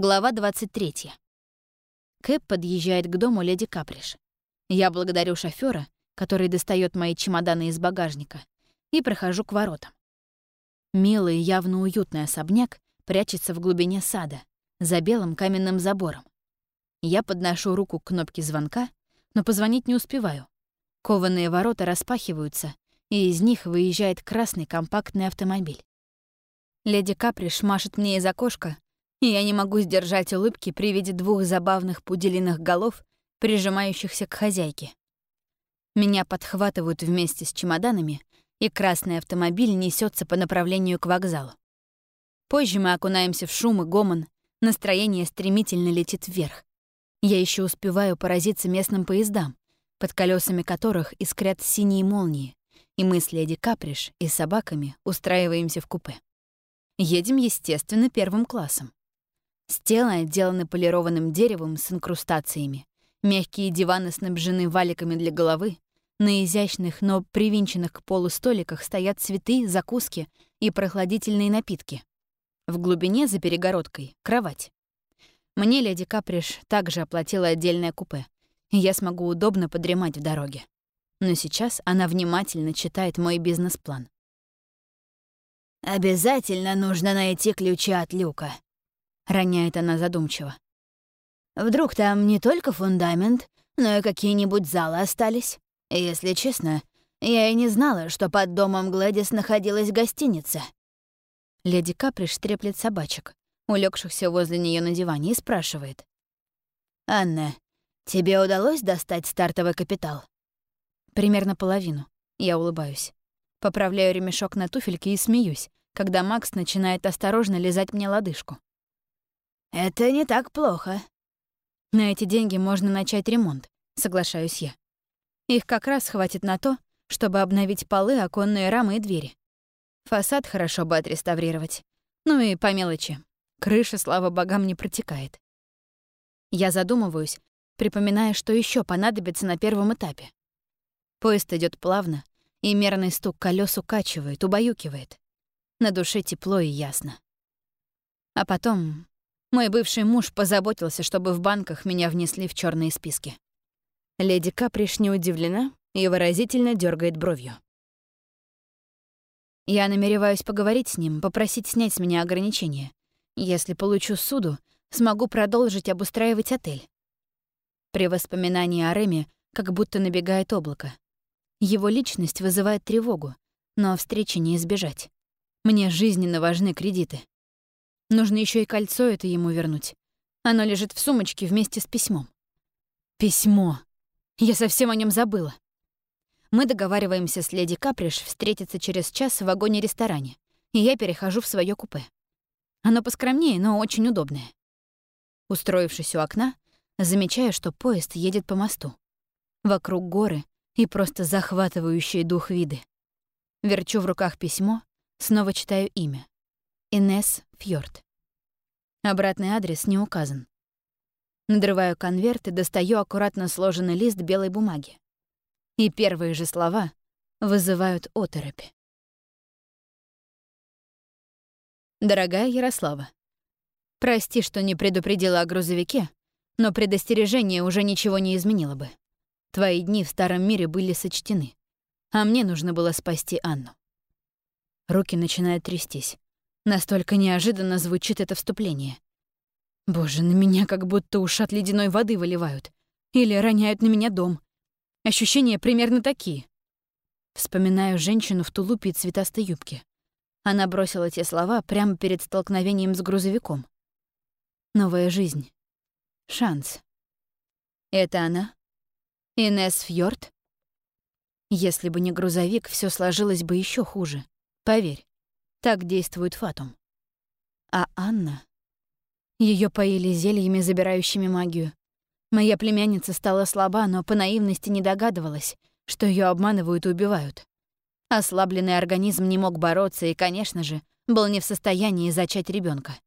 Глава 23. Кэп подъезжает к дому леди Каприш. Я благодарю шофера, который достает мои чемоданы из багажника, и прохожу к воротам. Милый, явно уютный особняк прячется в глубине сада, за белым каменным забором. Я подношу руку к кнопке звонка, но позвонить не успеваю. Кованые ворота распахиваются, и из них выезжает красный компактный автомобиль. Леди Каприш машет мне из окошка, и я не могу сдержать улыбки при виде двух забавных пуделиных голов, прижимающихся к хозяйке. Меня подхватывают вместе с чемоданами, и красный автомобиль несется по направлению к вокзалу. Позже мы окунаемся в шум и гомон, настроение стремительно летит вверх. Я еще успеваю поразиться местным поездам, под колесами которых искрят синие молнии, и мы с леди Каприш и собаками устраиваемся в купе. Едем, естественно, первым классом. Стены отделаны полированным деревом с инкрустациями. Мягкие диваны снабжены валиками для головы. На изящных, но привинченных к полу столиках стоят цветы, закуски и прохладительные напитки. В глубине, за перегородкой, кровать. Мне леди Каприш также оплатила отдельное купе, и я смогу удобно подремать в дороге. Но сейчас она внимательно читает мой бизнес-план. «Обязательно нужно найти ключи от люка», роняет она задумчиво. Вдруг там не только фундамент, но и какие-нибудь залы остались. Если честно, я и не знала, что под домом Глэдис находилась гостиница. Леди Каприш треплет собачек, улегшихся возле нее на диване, и спрашивает. «Анна, тебе удалось достать стартовый капитал?» «Примерно половину». Я улыбаюсь. Поправляю ремешок на туфельке и смеюсь, когда Макс начинает осторожно лизать мне лодыжку. Это не так плохо. На эти деньги можно начать ремонт, соглашаюсь я. Их как раз хватит на то, чтобы обновить полы, оконные рамы и двери. Фасад хорошо бы отреставрировать. Ну и по мелочи. Крыша, слава богам, не протекает. Я задумываюсь, припоминая, что еще понадобится на первом этапе. Поезд идет плавно, и мерный стук колес укачивает, убаюкивает. На душе тепло и ясно. А потом мой бывший муж позаботился, чтобы в банках меня внесли в черные списки. Леди Каприш не удивлена и выразительно дергает бровью. Я намереваюсь поговорить с ним, попросить снять с меня ограничения. Если получу суду, смогу продолжить обустраивать отель. При воспоминании о Реме как будто набегает облако. Его личность вызывает тревогу, но встречи не избежать. Мне жизненно важны кредиты. Нужно еще и кольцо это ему вернуть. Оно лежит в сумочке вместе с письмом. Письмо. Я совсем о нем забыла. Мы договариваемся с леди Каприш встретиться через час в вагоне-ресторане, и я перехожу в свое купе. Оно поскромнее, но очень удобное. Устроившись у окна, замечаю, что поезд едет по мосту. Вокруг горы и просто захватывающие дух виды. Верчу в руках письмо, снова читаю имя. Инес Фьорд. Обратный адрес не указан. Надрываю конверт и достаю аккуратно сложенный лист белой бумаги. И первые же слова вызывают оторопь. Дорогая Ярослава, прости, что не предупредила о грузовике, но предостережение уже ничего не изменило бы. Твои дни в старом мире были сочтены, а мне нужно было спасти Анну. Руки начинают трястись. Настолько неожиданно звучит это вступление. Боже, на меня как будто ушат ледяной воды выливают. Или роняют на меня дом. Ощущения примерно такие. Вспоминаю женщину в тулупе и цветастой юбке. Она бросила те слова прямо перед столкновением с грузовиком. Новая жизнь. Шанс. Это она? Инес Фьорд? Если бы не грузовик, все сложилось бы еще хуже. Поверь. Так действует Фатум. А Анна? Ее поили зельями, забирающими магию. Моя племянница стала слаба, но по наивности не догадывалась, что ее обманывают и убивают. Ослабленный организм не мог бороться и, конечно же, был не в состоянии зачать ребенка.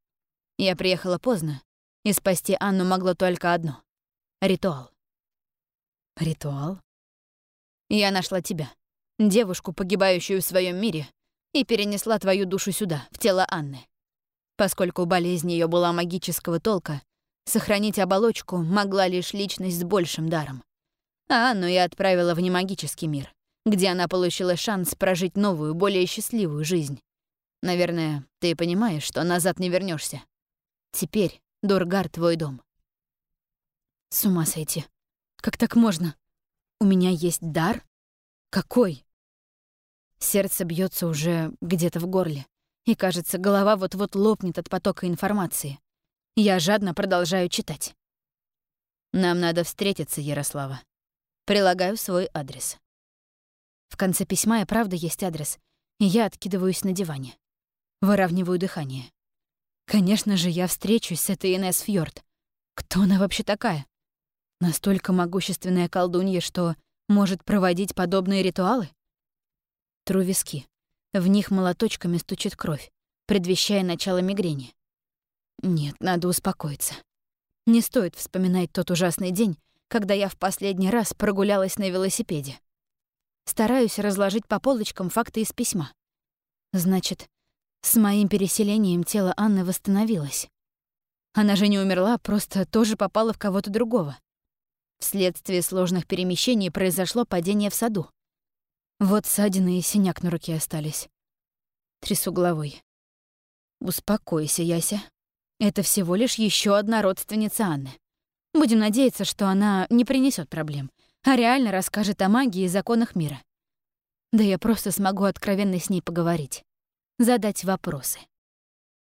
Я приехала поздно, и спасти Анну могло только одно — ритуал. Ритуал? Я нашла тебя, девушку, погибающую в своем мире, и перенесла твою душу сюда, в тело Анны. Поскольку болезнь ее была магического толка, сохранить оболочку могла лишь личность с большим даром. А Анну я отправила в немагический мир, где она получила шанс прожить новую, более счастливую жизнь. Наверное, ты понимаешь, что назад не вернешься. Теперь Дургар твой дом. С ума сойти. Как так можно? У меня есть дар? Какой? Сердце бьется уже где-то в горле, и, кажется, голова вот-вот лопнет от потока информации. Я жадно продолжаю читать. Нам надо встретиться, Ярослава. Прилагаю свой адрес. В конце письма и правда есть адрес, и я откидываюсь на диване. Выравниваю дыхание. Конечно же, я встречусь с этой Инесс Фьорд. Кто она вообще такая? Настолько могущественная колдунья, что может проводить подобные ритуалы? Тру виски. В них молоточками стучит кровь, предвещая начало мигрени. Нет, надо успокоиться. Не стоит вспоминать тот ужасный день, когда я в последний раз прогулялась на велосипеде. Стараюсь разложить по полочкам факты из письма. Значит, с моим переселением тело Анны восстановилось. Она же не умерла, просто тоже попала в кого-то другого. Вследствие сложных перемещений произошло падение в саду. Вот ссадины и синяк на руке остались. Трясу головой. Успокойся, Яся. Это всего лишь еще одна родственница Анны. Будем надеяться, что она не принесет проблем, а реально расскажет о магии и законах мира. Да я просто смогу откровенно с ней поговорить, задать вопросы.